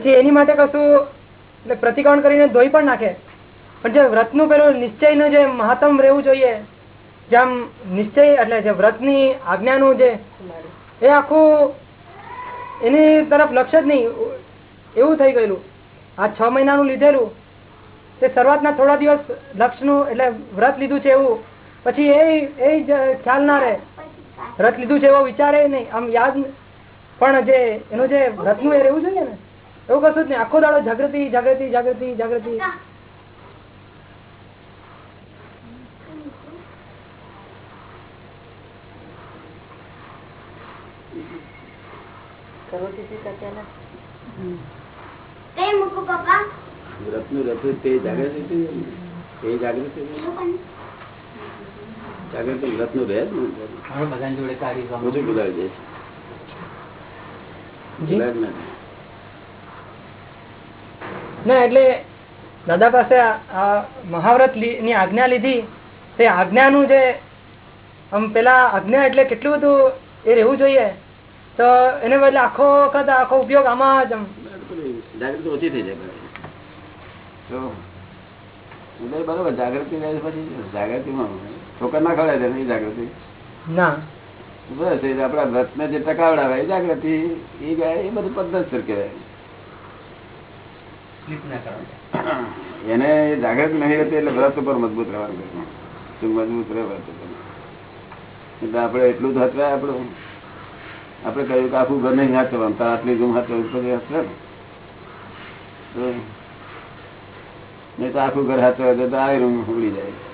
પછી એની માટે કશું, એટલે પ્રતિક્રમણ કરીને ધોઈ પણ નાખે. પણ જે વ્રતનું પેલું નિશ્ચયનું જે મહત્તમ રહેવું જોઈએ જેમ નિશ્ચય એટલે જે વ્રતની આજ્ઞાનું જે, એ આખું એની તરફ લક્ષ્ય જ નહીં. એવું થઈ ગયેલું. આ છ મહિનાનું લીધેલું. તે શરૂઆતના થોડા દિવસ લક્ષનું એટલે વ્રત લીધું છે એવું. પછી એ એ જ ખ્યાલ ના રહે. વ્રત લીધું છે એવો વિચારે નહીં. આમ યાદ, પણ જે એનું જે વ્રતનું એ રહેવું જોઈએ ને. એવું કશું જ નહીં. આખો દાડો જાગૃતિ જાગૃતિ જાગૃતિ જાગૃતિ. તે જાગૃતિ થઈ તે જાગૃતિ જાગૃતિ વ્રતનું રહે જ બધાની જોડે કાઢી બધું ભૂલાવી દે છે. ભૂલાય જ? નથી. ના એટલે દાદા પાસે આ મહાવ્રતની આજ્ઞા લીધી. તે આજ્ઞાનું જે આમ પેલા આજ્ઞા એટલે કેટલું બધું એ રહેવું જોઈએ. તો એને બદલે આખો વખત આખો ઉપયોગ આમાં જ આમ જાગૃતિ ઓછી થઈ જાય બરોબર જાગૃતિ પછી જાગૃતિમાં છોકર ના ખવડાય નહીં જાગૃતિ? ના. બસ આપડા વ્રતને જે ટકાવડાવે જાગૃતિ એ બધું પદ્ધતિ કહેવાય. ના એને જાગૃત નહીં રહેતી એટલે વ્રત ઉપર મજબૂત રહેવાનું. શું મજબૂત રહે વ્રત ઉપર? એટલે આપણે એટલું જ હચવાય આપણું. આપણે કહ્યું કે આખું ઘર નહીં હાચવાનું તાર આટલી હાચવું પછી હચવે ને. નહીં તો આખું ઘર હાથવા તો આ રૂમ ઉડી જાય.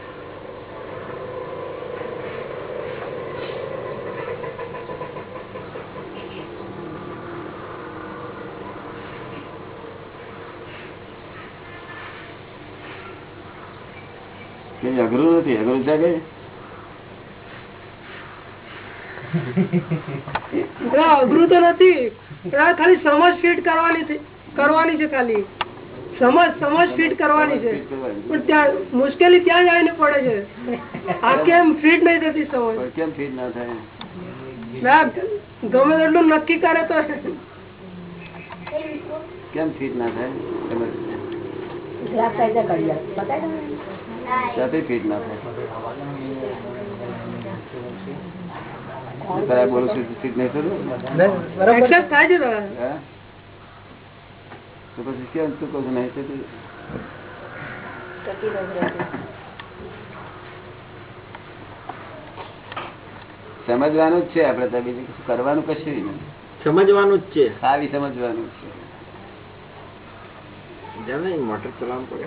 કઈ અઘરું નથી અઘરું છે કઈ અઘરું તો નથી ખાલી સમજ ફિટ કરવાની કરવાની છે ખાલી. સમજ સમજ ફિટ કરવાની છે. પણ ત્યાં મુશ્કેલી ત્યાં જ આવીને પડે છે. આ કેમ ફિટ નહીં થતી સમજ? કેમ ફીટ ના થાય? ના, ગમે તેટલું નક્કી કરે તો કેમ ફીટ ના થાય? ત્યાંથી ફીટ ના થાય. બોલું છું ફીટ નહીં થાય? તો પછી કેમ તું કહું નહીં થતું સમજવાનું જ છે આપડે તો બીજું કશું કરવાનું કશું નહીં. સમજવાનું જ છે. સારી સમજવાનું જ છે. મોટર ચલાવવું પડે.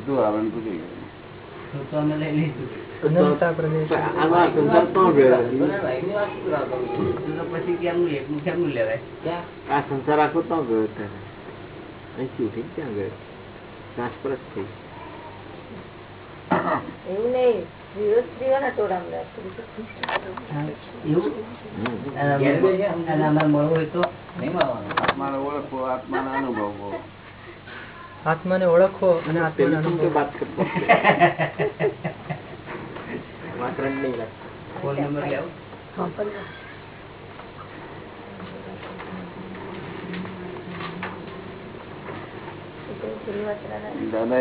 હોય તો? નહીં મળવાનું. આત્માને ઓળખવો આત્માનો અનુભવવો આત્માને ઓળખો અને આત્માને વાત કરતો ફોન નંબર લેવો તો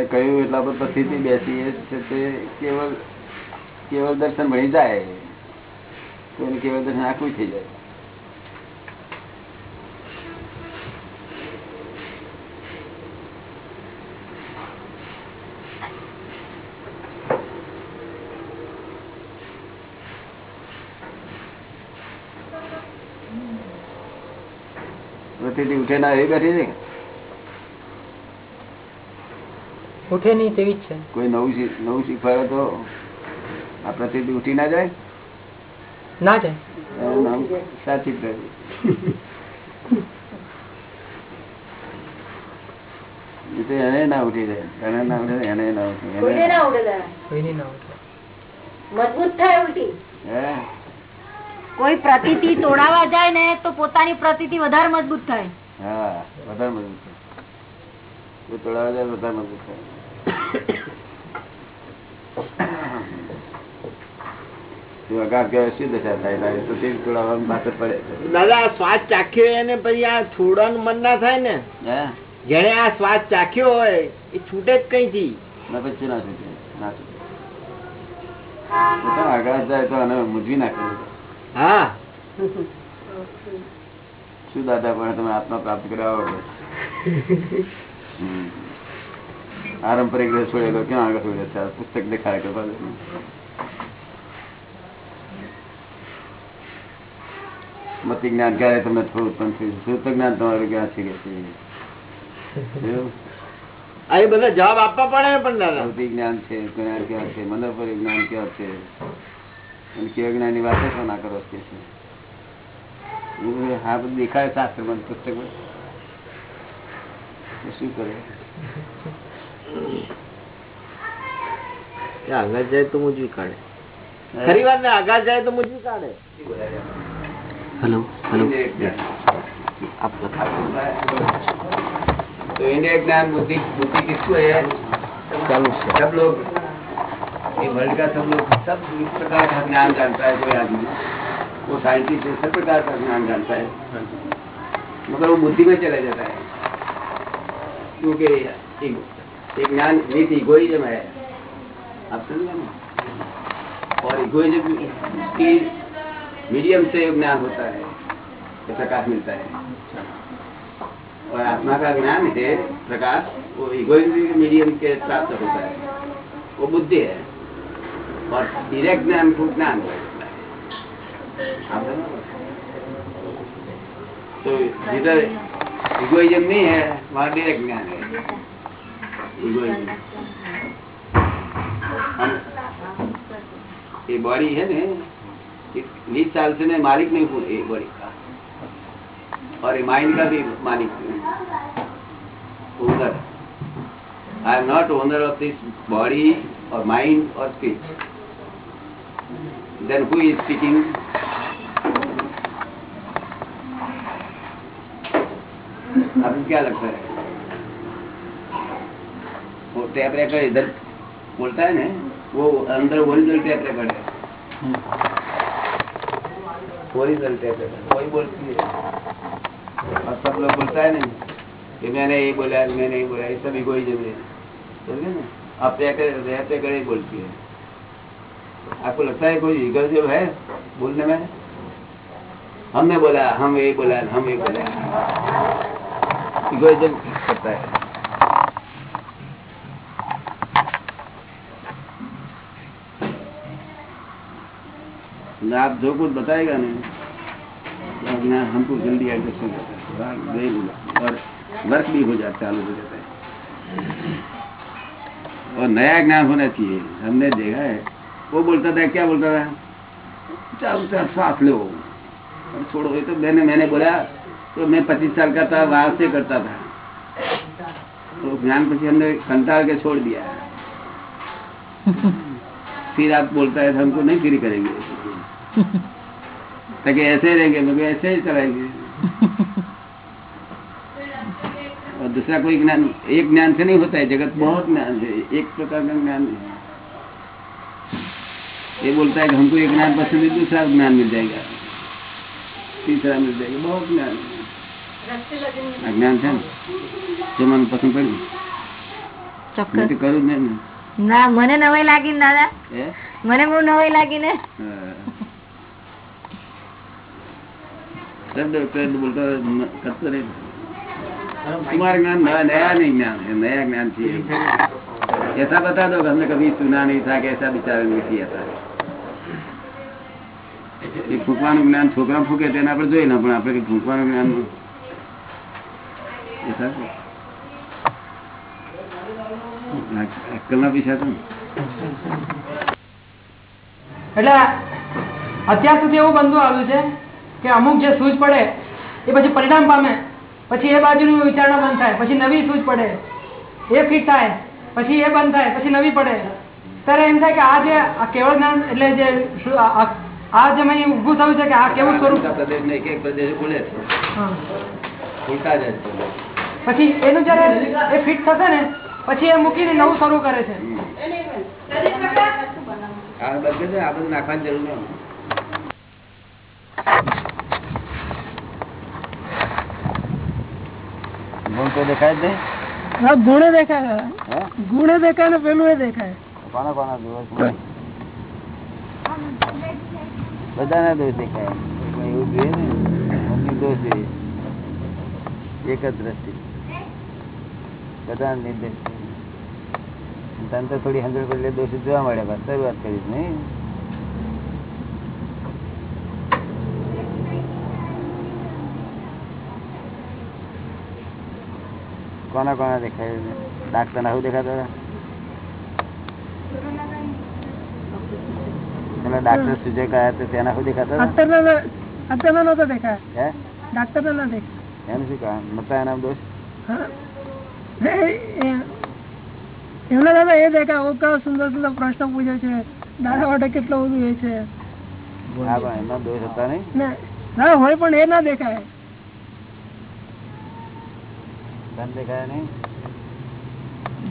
કહ્યું એટલા પર પછીથી બેસી એ છે તે કેવળ કેવળ દર્શન ભણી જાય. કોઈને કેવળ દર્શન આખું થઈ જાય. પ્રતિથી ઉઠે ના એવી બેઠી છે ઉઠે નહીં તેવી જ છે. કોઈ નવું નવું શીખવાડે તો આ પ્રતિથી ઉઠી ના જાય? ના જાય. નામ સાચી એને ના ઉઠી જાય. એને ના ઉઠે એને ના ઉઠે. એને ના ઉઠે. મજબૂત થાય ઉલટી. હે? કોઈ પ્રતિતિ તોડાવા જાય ને તો પોતાની પ્રતિતિ વધારે મજબૂત થાય. હા વધારે મજબૂત થાય. તોડાવા જાય વધારે મજબૂત થાય. તું અગાર કહેવાય શું દશા થાય? તારી તો તે તોડાવવાનું પાછળ પડે દાદા આ સ્વાદ ચાખ્યો એને પછી આ છોડવાનું મન ના થાય ને? હે? જેને આ સ્વાદ ચાખ્યો હોય એ છૂટે જ કઈ થી પછી ના છૂટે? ના છૂટે. આગળ જાય તો આને મૂંઝવી નાખે. હા. શું દાદા પણ તમે આત્મા પ્રાપ્ત કર્યા પારંપરિક રસ છોડેલો ક્યાં આગળ છોડે છે? પુસ્તક દેખાડે કે પાછું. મતિ જ્ઞાન ક્યારે તમને થોડું ઉત્પન્ન થયું? શુદ્ધ જ્ઞાન તમારું ક્યાં છે કે આ બધા જવાબ આપવા પડે પણ દાદા. જ્ઞાન છે જ્ઞાન ક્યાં છે? મનોપરી જ્ઞાન ક્યાં છે? અને કેવા જ્ઞાન ની વાત પણ ના કરો કે છે એ બધું હા બધું દેખાય શાસ્ત્ર માં પુસ્તક શું કરે એ આગળ જાય તો મૂજવી કાઢે ખરી વાત ને આગળ જાય તો મૂજવી કાઢે હેલો હેલો આપ तो इंडिया ज्ञान बुद्धि बुद्धि किसको है ચાલુ છે सब लोग ये वर्ल्ड का सब लोग सब इस प्रकार का ज्ञान जानता है कोई आदमी। वो साइंटिस्ट है सब प्रकार का ज्ञान जानता है। मगर वो बुद्धि में चला जाता है। क्योंकि एक एक ज्ञान नीति इगोइज्म है। आप समझे ना? और इगोइज्म की मीडियम से ज्ञान होता है प्रकाश मिलता है। और आत्मा का ज्ञान है प्रकाश वो इगोइज्म मीडियम के प्राप्त होता है। वो बुद्धि है। और डायरेक्ट ज्ञान को ज्ञान होता है आप समझ रहे हो? तो जिधर इगोइज्म नहीं है वहाँ डायरेक्ट ज्ञान है इगोइज्म हम ये बॉडी है ना ये बीस साल से मैं मालिक नहीं हूँ ये बॉडी का और ये माइंड का भी मालिक हूँ owner I am not owner of this body और माइंड और speech then who is speaking आपको क्या लगता है? वो टैप रेकॉर्ड इधर बोलता है ना? वो अंदर ओरिजिनल टैप रेकॉर्ड है। ओरिजिनल टैप रेकॉर्ड वही बोलती है। और सब लोग बोलता है ना? कि मैंने ये बोला, मैंने ये बोला, ये सब इगोइज्म है। समझे ना? आप रहते करे बोलती है। आपको लगता है कोई इगोइज्म है बोलने में? हमने बोला, हम ये बोला, हम ये बोला। इगोइज्म करता है। आप जो कुछ बताएगा नहीं हमको जल्दी एडजस्ट हो। है। और वर्क भी हो जाता चालू हो जाता है। और नया ज्ञान होना चाहिए। हमने देखा है वो बोलता था, क्या बोलता था? चार सांस लो छोड़ो तो मैंने मैंने बोला तो मैं पच्चीस साल का था वहाँ से करता था। तो ज्ञान पीछे हमने कंटाल के छोड़ दिया। फिर आप बोलता है, हमको नहीं फ्री करेंगे। ताकि ऐसे रहेंगे, मगर ऐसे ही चलाएँगे। और दूसरा कोई ज्ञान, एक ज्ञान से नहीं होता है, जगत बहुत ज्ञान है, एक प्रकार का ज्ञान है। ये बोलता है कि हमको एक ज्ञान पसंद है दूसरा ज्ञान मिल जाएगा तीसरा मिल जाएगा बहुत ज्ञान है અજ્ઞાન છે ને જે મને પસંદ પડ્યું મેં તો કરું જ નહીં ને ના મને નવાઈ લાગી ને દાદા હે? મને બહુ નવાઈ લાગી ને હા. શબ્દ શબ્દ બોલતો ન- કરતો રહે तुम्हारा ज्ञान नया नया नहीं ज्ञान है नया ज्ञान चाहिए ऐसा बता दो कि हमने कभी सुना नहीं था कि ऐसा विचार नहीं किया था એ ફૂંકવાનું જ્ઞાન છોકરા ફૂકે તેને આપણે જોઈ પણ આપણે ફૂંકવાનું જ્ઞાન એટલે અત્યાર સુધી એવું બનતું આવ્યું છે કે અમુક જે સૂઝ પડે, એ પછી પરિણામ પામે. પછી એ બાજુનું વિચારણા બંધ થાય, પછી નવી સૂઝ પડે. એ ફિટ થાય, પછી એ બંધ થાય, પછી નવી પડે. ત્યારે એમ થાય કે આ જે કેવળ જ્ઞાન એટલે જે આ- જે મેં ઊભું થયું છે કે આ કેવું સ્વરૂપ? પ્રદેશ ને એક એક પ્રદેશ ખુલે છે. ખુલતા જાય છે પછી એનું જયારે એ ફિટ થશે ને પછી એ મૂકીને નવું શરૂ કરે છે. આ બધે આ બધું નાખવાની જરૂર નહીં. ગુણ તો દેખાય જ નહીં. હા, ગુણે દેખાય. ગુણે દેખાય ને પેલું એ દેખાય. કોના કોના દોષ બધાના દોષ દેખાય. એવું જોઈએ ને, મમ્મી દોષ જોઈએ એક જ દ્રષ્ટિ. બધા નિર્દેશ તને તો થોડી હંડ્રેડ પર દોષ જોવા મળે બસ શરૂઆત કરીશ નહીં. કોના કોના દેખાય? ડાક્ટર આવું દેખાતા હતા? પેલા ડાક્ટર સુજય કયા તો તેના દેખાતા હતા? અત્યારના અત્યારના નતો દેખાય. હે? ડાક્ટર ના દેખાય. એમ શું કારણ મતા એના દોષ? એમના દાદા એ દેખાય ઓ કેવા સુંદર સુંદર પ્રશ્ન પૂછે છે. દાદા માટે કેટલો બધું એ છે. હા પણ એમના દોષ હતા નહીં? ને ના હોય પણ એ ના દેખાય. ધન દેખાય નહીં?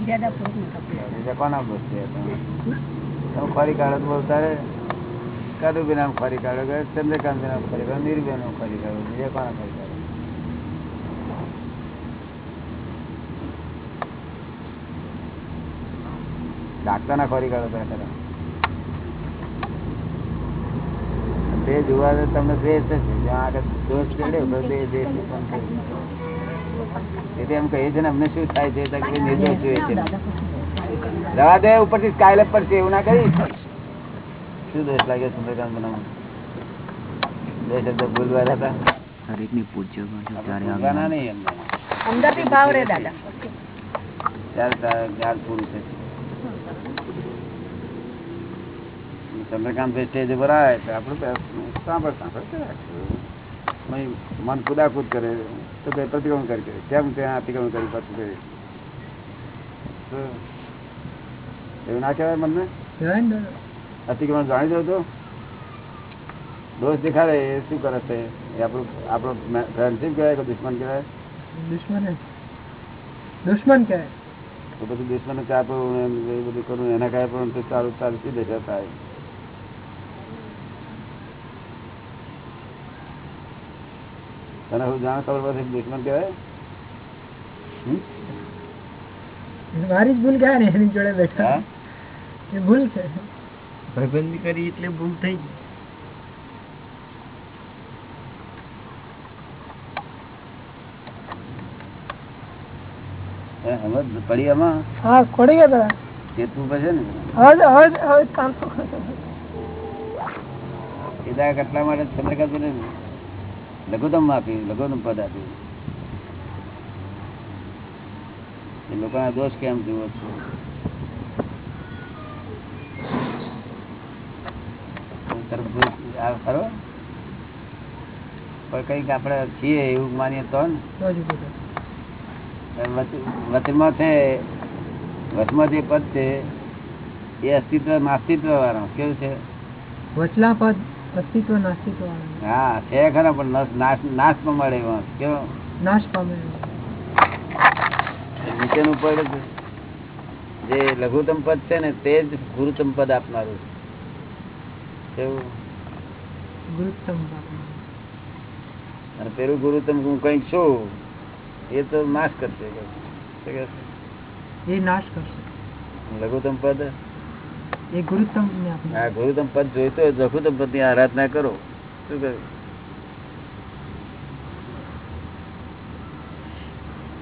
બીજા કોના દોષ છે? તમે તમે ખોરી કાઢો બોલતા રે કાઢું બી નામ ખોરી કાઢો, કે ચંદ્રકાંત નામ ખોરી કાઢો નિર્ભય નામ ખોરી કાઢો, બીજા કોણ ખોરી કાઢો? ડાક્ટર ના ખોરી કાઢો ખરા તે જોવા તો તમને દ્વેષ થશે. જ્યાં આગળ દોષ ચડ્યો તો બે દ્વેષ એટલે એમ કહીએ છે ને, અમને શું થાય છે નિર્દોષ જોઈએ છે. રવા દે ઉપરથી સ્કાય પર છે એવું ના કરી શું દોષ લાગ્યો ચંદ્રકાંત બનાવવા બે શબ્દ ભૂલવા હતા આપણે ભૂલવાના નહીં એમને અંદરથી ભાવ રે દાદા ત્યારે તારે જ્ઞાન પૂરું થશે ચંદ્રકાંત ભાઈ સ્ટેજ ઉપર આવે તો આપણે તો સાંભળ સાંભળ કર્યા કરવું. પછી મન કુદાકુદ કરે તો કઈ પ્રતિક્રમણ કરી કરે કેમ ત્યાં અતિક્રમણ કરી પાછું કરે તો એવું ના કહેવાય મનને અતિક્રમણ જાણી દો તો? દોષ દેખાડે એ શું કરે છે? એ આપણું આપણો ફ્રેન્ડશીપ કહેવાય કે દુશ્મન કહેવાય? દુશ્મન દુશ્મન કહેવાય. તો બધું દુશ્મન ચા પણ બધું કરું એના કાંઈ પણ તો સારું સારું શું દશા થાય તને હું જાણ ખબર પડે દુશ્મન કહેવાય? મારી જ ભૂલ ગયા ને એની જોડે બેઠા. એ ભૂલ છે. ભાઈબંધી કરી એટલે ભૂલ થઈ સમજ પડી આમાં હા ખોડી ગયા હતા ચેતવું ને? હવે હવે હવે કામ તો સીધા કટલા માટે ચંદ્રકાંત ને? લઘુત્તમ આપ્યું લઘુત્તમ પદ આપ્યું એ લોકોના દોષ કેમ જુઓ છો તરફ જોઈ આ ખરો? પણ કંઈક આપણે છીએ એવું માનીએ તો વચમાં છે વચમાં જે પદ છે એ અસ્તિત્વ નાસ્તિત્વ વાળો કેવું છે? વચલા પદ અસ્તિત્વ નાસ્તિત્વ હા છે ખરા પણ નાશ નાશ પણ મળે કેવો? નાશ પામે નીચેનું પદ જે લઘુત્તમ પદ છે ને તે જ ગુરુત્તમ પદ આપનારું કેવું? ગુરુત્તમ અને પેલું ગુરુત્તમ હું કઈ છું એ તો નાશ કરશે? એ નાશ કરશે. લઘુત્તમ પદ? એ ગુરુત્તમ હા ગુરુત્તમ પદ જોઈતો હોય લઘુત્તમ પદની આરાધના કરો. શું કહ્યું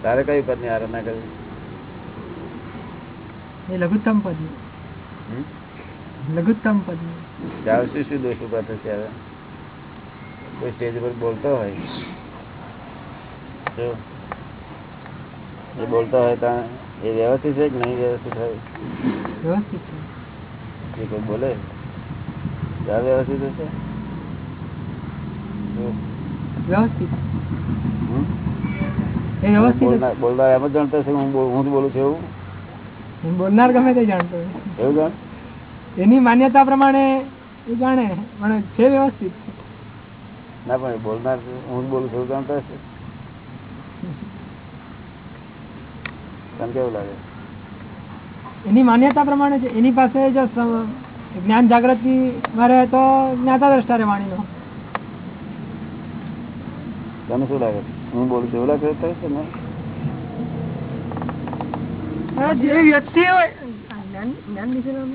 તારે કઈ પદની આરાધના કરવી? એ લઘુત્તમ પદ? લઘુત્તમ પદ. જાવ શું શું દોષ ઊભા થશે હવે? કોઈ સ્ટેજ ઉપર બોલતો હોય. જો. એ બોલતો હોય ત્યાં એ વ્યવસ્થિત છે કે નહીં વ્યવસ્થિત હોય? એ કોઈ બોલે ત્યાં વ્યવસ્થિત હશે? બોલનાર એમ જ જાણતા હશે હું હું જ બોલું છું એવું? બોલનાર ગમે તે જાણતો. એવું જાણ? એની માન્યતા પ્રમાણે એ જાણે પણ છે વ્યવસ્થિત. ના પણ બોલનાર હું જ બોલું છું હશે? તને કેવું લાગે? એની માન્યતા પ્રમાણે છે. એની પાસે જો જ્ઞાન જાગૃતિ રહે તો જ્ઞાતા દ્રષ્ટા રે વાણીનો તને શું લાગે? હું બોલું છું એવું લાગે છે ને જે વ્યક્તિ હોય જ્ઞાન જ્ઞાન જ્ઞાન વિશેનું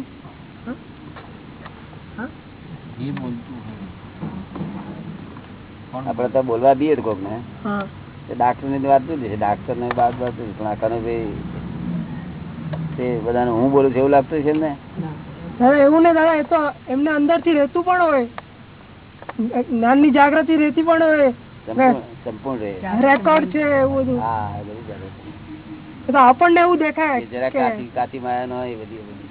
આપણે તો બોલવા દઈએ કોક ને ડાક્ટરની વાત છે ડાક્ટર ને વાત વાત પણ આખાનો ભાઈ તે બધાને હું બોલું છું એવું લાગતું છે ને. દાદા એવું ને દાદા એ તો એમને અંદરથી રહેતું પણ હોય. જ્ઞાનની જાગૃતિ રહેતી પણ હોય. સંપૂર્ણ રેકોર્ડ છે એવું બધું. હા બધું આપણને એવું દેખાય જરા કાચી કાચી માયા નો હોય બધી બધી.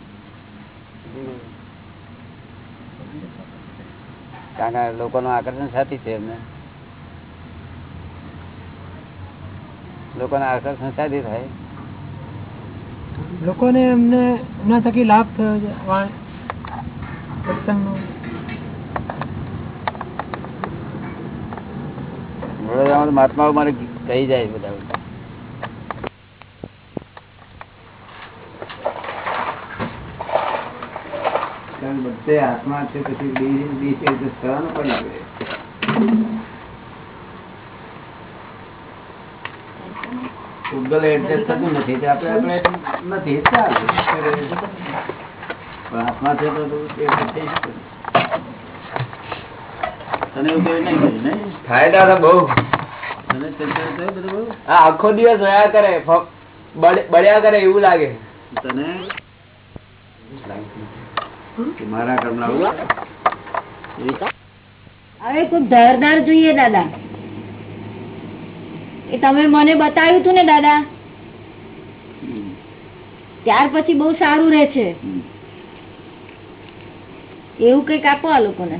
કારણ કે લોકોનું આકર્ષણ સાથી છે એમને. લોકોના આકર્ષણ સાથી થાય. લોકોને એમને એમના થકી લાભ થયો છે સત્સંગનો મહાત્માઓ મારે કહી જાય બધા. બધે આત્મા છે પછી બી બી છે તો થવાનું પણ આવે. ઉગલ એડજસ્ટ થતું નથી તો આપણે આપણે નથી ચાલે. પણ આત્મા છે તો તે થઈ શકે તને એવું કઈ નહીં ફાયદા તો બહુ. આ આખો દિવસ રહ્યા કરે બળ્યા કરે એવું લાગે. તને મારા કર્મના આવું હવે કોઈ ધારદાર જોઈએ દાદા. એ તમે મને બતાવ્યું હતું ને દાદા. ત્યાર પછી બહુ સારું રહે છે. એવું કંઈક આપો આ લોકોને.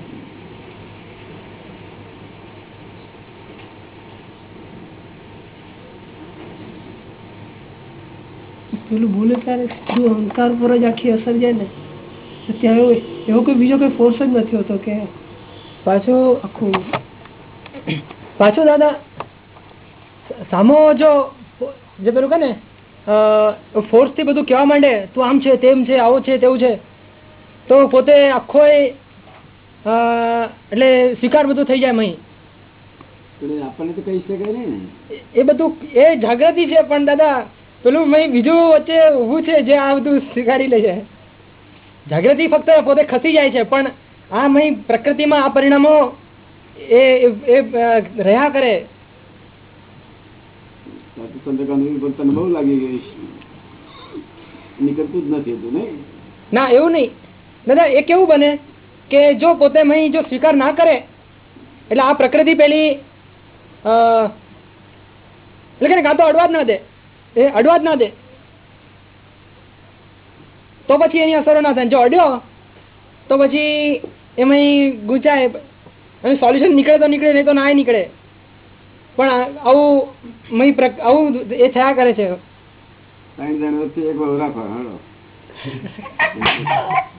પેલું ભૂલે ત્યારે સીધું અહંકાર પર જ આખી અસર જાય ને? તો ત્યાં એવો કોઈ બીજો કોઈ ફોર્સ જ નથી હોતો કે પાછો આખું પાછો દાદા સામો જો જે પેલું કે ને ફોર્સથી બધું કહેવા માંડે તું આમ છે તેમ છે આવો છે તેવું છે. તો પોતે આખો એટલે સ્વીકાર બધું થઈ જાય મહી. આપણને તો કહી શકાય નહીં એ બધું એ જાગૃતિ છે પણ દાદા પેલું મહી બીજું વચ્ચે ઊભું છે જે આ બધું સ્વીકારી લે છે. જાગૃતિ ફક્ત પોતે ખસી જાય છે પણ આ મહી પ્રકૃતિમાં આ પરિણામો એ રહ્યા કરે. તને બહુ લાગી ગઈ નીકળતું જ નથી હતું નહીં? ના એવું નહીં. દાદા એ કેવું બને કે જો પોતે મહી જો સ્વીકાર ના કરે એટલે આ પ્રકૃતિ પેલી અ, એટલે કે કાં તો અડવા જ ના દે. એ અડવા જ ના દે. તો પછી એની અસરો ના થાય. જો અડ્યો તો પછી એમાં ગુંચાય. અને સોલ્યુશન નીકળે તો નીકળે નહીં તો ના નીકળે. પણ આવું આવું એ થયા કરે છે. ત્રણ જણ વચ્ચે એક વહુ રાખો હાલો.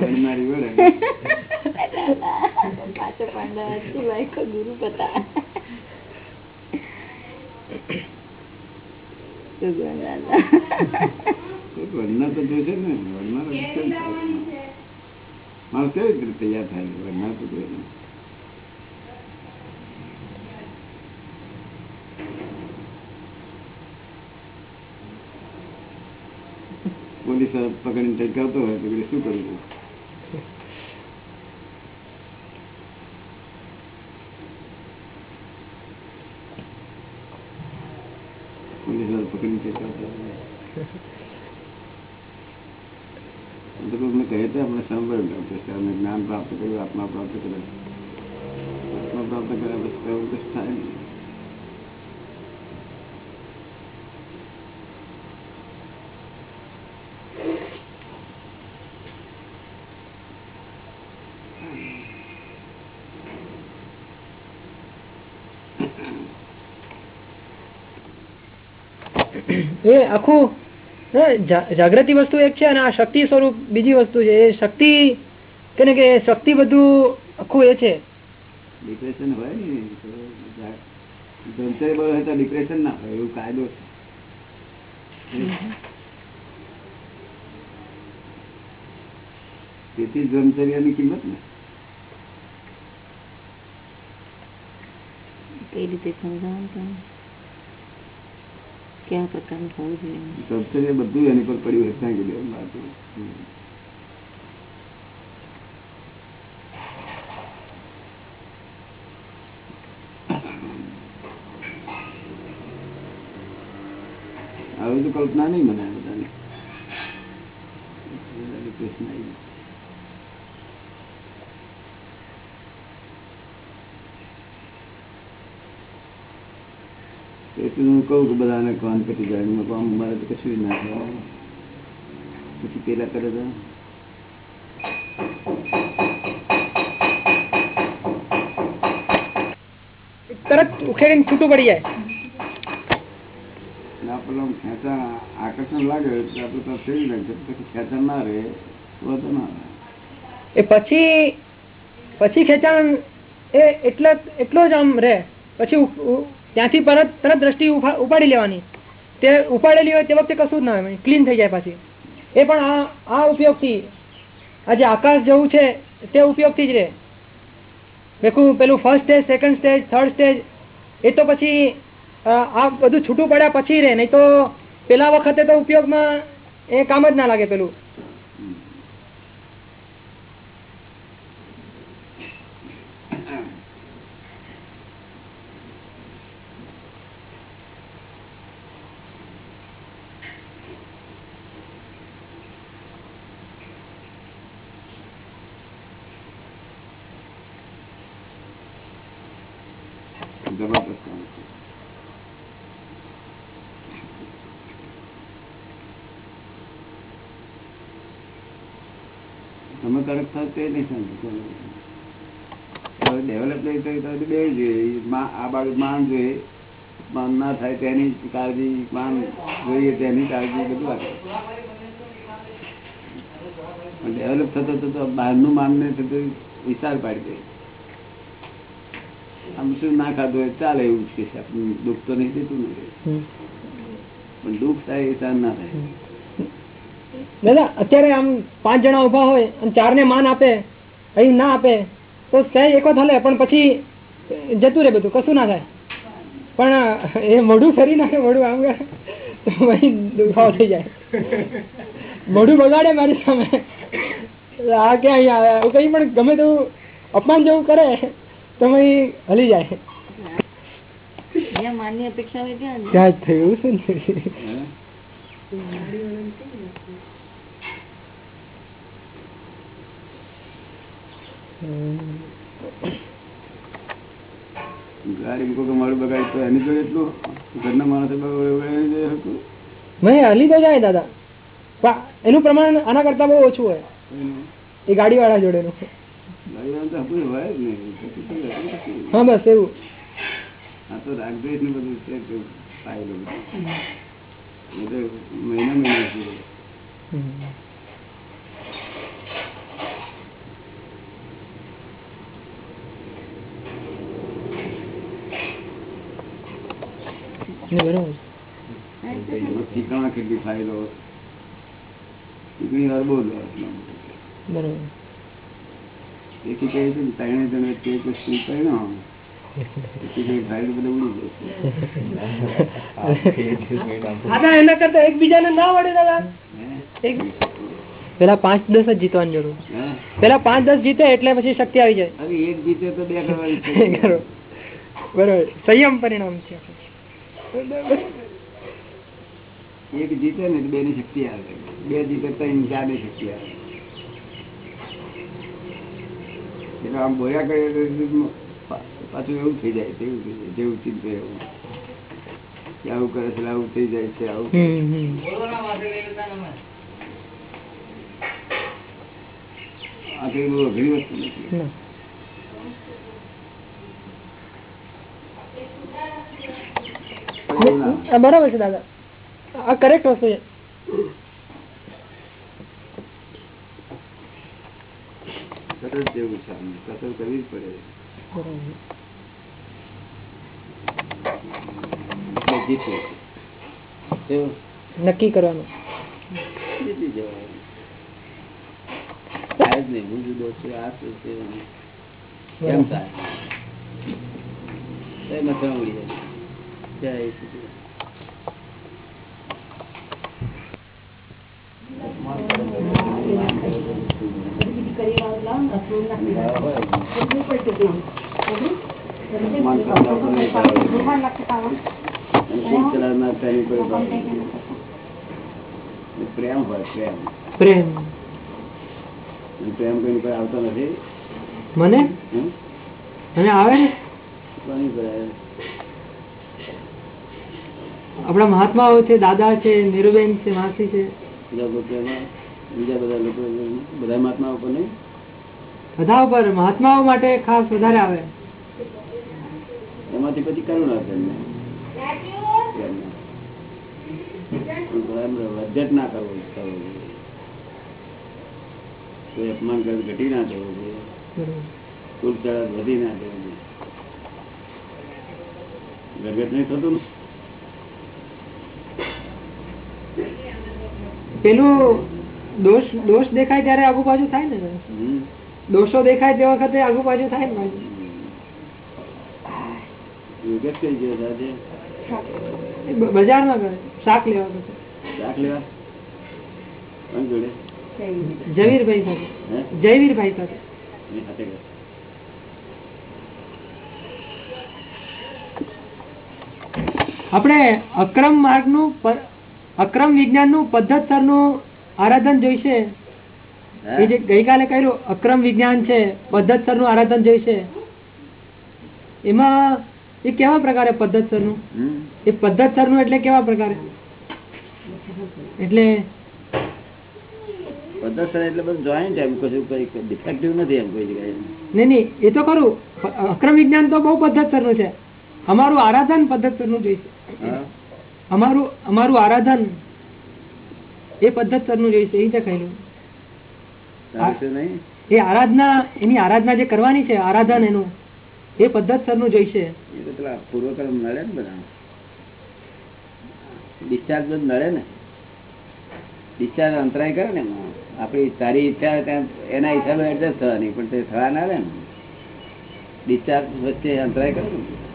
વળનારી વળે. એક વળનાર તો જોઈશે ને વળનાર કેમ થાય? માણસ કેવી રીતે તૈયાર થાય વળનાર તો જોઈએ ને. પોલીસ પકડીને ટકાવતો હોય તો પછી શું કરવું પોલીસવાળા પકડીને ટકાવતો હોય. સદગુરુને કહે છે આપણે સંભળ પ્રશ્ન જ્ઞાન પ્રાપ્ત કર્યું, આત્મા પ્રાપ્ત કરે આત્મા પ્રાપ્ત કર્યા પછી પ્રવૃત્ત થાય ને એ આખું જાગૃતિ વસ્તુ એક છે અને આ શક્તિ સ્વરૂપ બીજી વસ્તુ છે. એ શક્તિ કે ને કે શક્તિ બધું આખું એ છે. ડિપ્રેશન હોય ને તો હોય ડિપ્રેશન ના હોય એવું કાયદો છે. તેથી બ્રહ્મચર્યની કિંમત ને. કઈ રીતે સમજાવવાનું કેવા પ્રકારનું થવું જોઈએ? બ્રહ્મચર્ય બધું એની પર પડ્યું વાત આવી તો કલ્પના નહીં મને આ બધાની ડિપ્રેશન આવી ગયું. એટલે હું કહું કે બધાને કોણ પતી જાય. મેં કહું, મારે તો કશું ના થાય. પછી પેલા કરે તો? તરત ઉખેડીને છૂટું પડી જાય. અને પેલા ખેંચા આકર્ષણ લાગે એટલે આપણે તો ફેરી પછી ખેંચાણ ના રહે તો ના એ પછી પછી ખેંચાણ એ એટલા એટલો જ આમ રહે. પછી ત્યાંથી પરત તરત દ્રષ્ટિ ઉપાડી લેવાની. તે ઉપાડેલી હોય તે વખતે કશું જ ના હોય ક્લીન થઈ જાય પાછી. એ પણ આ આ ઉપયોગથી. આ જે આકાશ જેવું છે, તે ઉપયોગથી જ રહે દેખું પેલું first stage second stage third stage એ તો પછી આ બધું છૂટું પડ્યા પછી રહે નહીં તો પેલા વખતે તો ઉપયોગમાં એ કામ જ ના લાગે પેલું જબરદસ્ત કામ છે તમે કડક થશે તે નહીં સમજો ડેવલપ નહીં થઈ તો બે જોઈએ આ બાજુ માન જોઈએ માન ના થાય તેની કાળજી માન જોઈએ તેની કાળજી બધું આપે. ડેવલપ થતો થતો બહારનું માન ને થતું વિચાર પાડી દે. આમ શું ના ખાધું હોય ચાલે એવું જ કે છે. દુઃખ તો નહીં દેતું નથી પણ દુઃખ થાય એ ના થાય. દાદા અત્યારે આમ પાંચ જણા ઊભા હોય અને ચાર ને માન આપે અહીં ના આપે તો સહી એક થાલે હલે પણ પછી જતું રહે બધું કશું ના થાય. પણ એ મોઢું ફરી નાખે મોઢું આમ કરે દુખાવો થઈ જાય. મોઢું બગાડે મારી સામે. આ કે અહીંયા એવું કઈ પણ ગમે તેવું અપમાન જેવું કરે તો હલી જાય. ત્યાં જ. થયું શું ને હે? ગાડી મૂકો કે મારું બગાડી તો એની જોડે એટલું. ઘરના માણસે જોડે હતું. તો જાય દાદા. એનું પ્રમાણ આના કરતા બહુ ઓછું હોય. એ ગાડી વાળા નહીં. કશું. હા બસ એવું. આ તો રાગદ્વેષ ને બધું છે કે ફાયદો બધો એ તો મહિના મહિના સુધી બરોબર. કેટલી ફાયદો ચીકણી બરોબર કહે છે તે વસ્તુ પહેણો ના પેલા પાંચ દસ જ જીતવાની જરૂર. પેલા પાંચ દસ જીતે એટલે પછી શક્તિ આવી જાય. એક જીતે તો બે કરવાની બરોબર. સંયમ પરિણામ છે. એક જીતે ને બે ની શક્તિ આવે. બે જીતે ત્રણ ચારની શક્તિ આવે. એટલે આમ બોયા કરીએ પાછું એવું થઈ જાય તેવું થઈ જાય જેવું ચિંતે એવું. આવું કરે છે આવું થઈ જાય છે આવું કરે આ કઈ બહુ અઘરી વસ્તુ નથી ના. એવું ના. આ બરાબર છે દાદા. આ કરેક્ટ વસ્તુ છે. જેવું છે કરવી જ પડે? નક્કી કરવાનું. જીતી જવાય. થાય જ નહીં. હું જુદો છું, આ શું છે? કેમ થાય? કઈ મથામણ ઉડી જાય. જય શ્રી અપમાન કરનાર કોઈ નહીં થાય. અને ખૂબ ચલાવનાર તેની કોઈ ભાવ નહીં. એ પ્રેમ. હોય પ્રેમ પ્રેમ પ્રેમ આપણા મહાત્માઓ છે, દાદા છે, નીરુબેન છે, માસી છે. બીજા બધા લોકો બધા મહાત્મા ઉપર નહીં. બધા ઉપર મહાત્માઓ માટે ખાસ વધારે આવે. એમાંથી પછી કરુણા વધઘટ ના કરવો કોઈ અપમાન ઘટી ના જવું જોઈએ. કુલ ચડાત વધી ના જવું જોઈએ. નહીં થતું પેલું દોષ દોષ દેખાય ત્યારે આગુ બાજુ થાય ને. દોષો દેખાય તે વખતે આગુ બાજુ થાય ને પાછું. યોગેશ કઈ ગયો છે આજે? એ બ- બજારમાં કરે શાક લેવા શાક લેવા? કોની સાથે. જયવીરભાઈ સાથે. એની સાથે ગયો. આપણે અક્રમ વિજ્ઞાનનું પદ્ધતરનું આરાધન જોઈશે? એ જે ગઈકાલે કર્યું અક્રમ વિજ્ઞાન છે પદ્ધતસરનું આરાધન જોઈશે એમાં એ કેવા પ્રકારે પદ્ધતસરનું એ પદ્ધતસરનું એટલે કેવા પ્રકારે? એટલે પદ્ધતસર એટલે બધું જોઈન્ટ એમ કશું કઈ ડિફેક્ટિવ નથી એમ કોઈ જગ્યાએ. નહીં નહીં એ તો ખરું અક્રમ વિજ્ઞાન તો બહુ પદ્ધતસરનું છે. અમારું આરાધન પદ્ધતસરનું જોઈશે હા. અમારું અમારું આરાધન એ પદ્ધતસરનું જોઈશે એ જ કહેલું. એ આરાધના એની આરાધના જે કરવાની છે આરાધન એનું એ પદ્ધતસરનું જોઈશે એ તો પેલા પૂર્વકર્મ નડે ને બધા ડિસ્ચાર્જ બધું નડે ને. ડિસ્ચાર્જ અંતરાય કરે ને. આપણી તારી ઈચ્છા એના હિસાબે એડજસ્ટ થવાની પણ તે થવા ના રહે ને. ડિસ્ચાર્જ વચ્ચે અંતરાય કરે ને.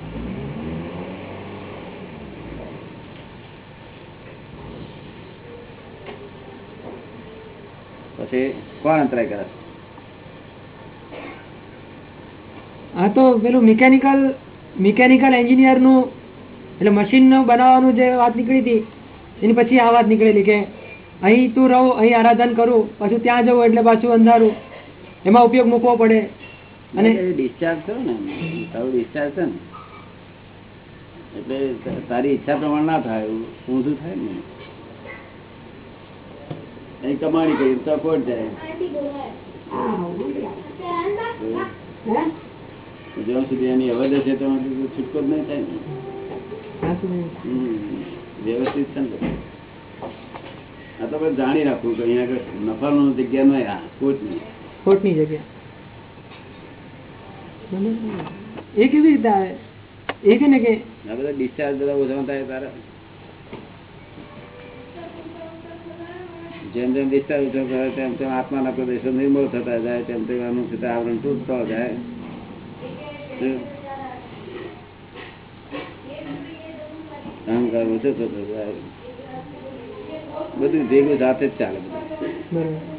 પછી કોણ અંતરાય કરે? હા તો પેલું મિકેનિકલ મિકેનિકલ એન્જિનિયરનું એટલે મશીન બનાવવાનું જે વાત નીકળી હતી એની પછી આ વાત નીકળેલી કે અહીં તું રહું અહીં આરાધન કરું પાછું ત્યાં જવું એટલે પાછું અંધારું. એમાં ઉપયોગ મૂકવો પડે. અને ડિસ્ચાર્જ થયો ને તારું ડિસ્ચાર્જ છે ને. એટલે તારી ઈચ્છા પ્રમાણે ના થાય ઊંધું થાય ને. અહીં કમાણી કરી તો કોણ જાય? જ્યાં સુધી એની અવધ હશે સુધી છૂટકો જ નહીં થાય ને. વ્યવસ્થિત છે ને આ તો આપણે જાણી રાખવું કે અહીંયા આગળ નફાનું જગ્યા નહીં આ ખોટ નહીં ખોટની જગ્યા. એ કેવી રીતે આવે? એ કે ને કે આ બધા ડિસ્ચાર્જ બધા ઓછા થાય તારા? જેમ જેમ ડિસ્ચાર્જ ઓછો થાય તેમ તેમ આત્માના પ્રદેશો નિર્મળ થતા જાય, તેમ તેમ એનું સીધા આવરણ તૂટતો જાય. અહંકાર ઓછો થતો જાય. બધું ભેગું સાથે જ ચાલે. બધું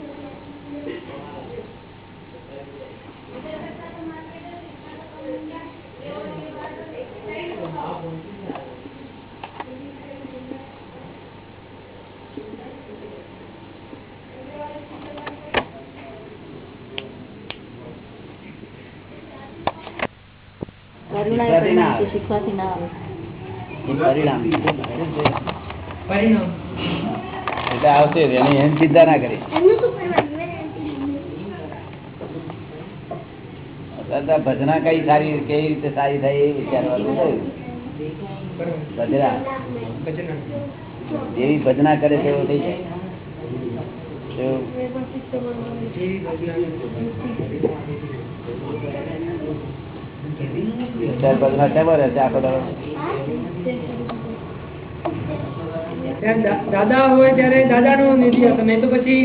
શીખવાથી ના આવે. પરિણામ. પરિણામ. એટલે આવશે એની એમ ચિંતા ના કરી. ભજના કઈ સારી કેવી રીતે સારી થાય એ વિચારવાનું થયું ભજના. જેવી ભજના કરે છે એવું થઈ જાય. છે આખો દાદા હોય ત્યારે દાદા નો નિધિ હતો. નહીં તો પછી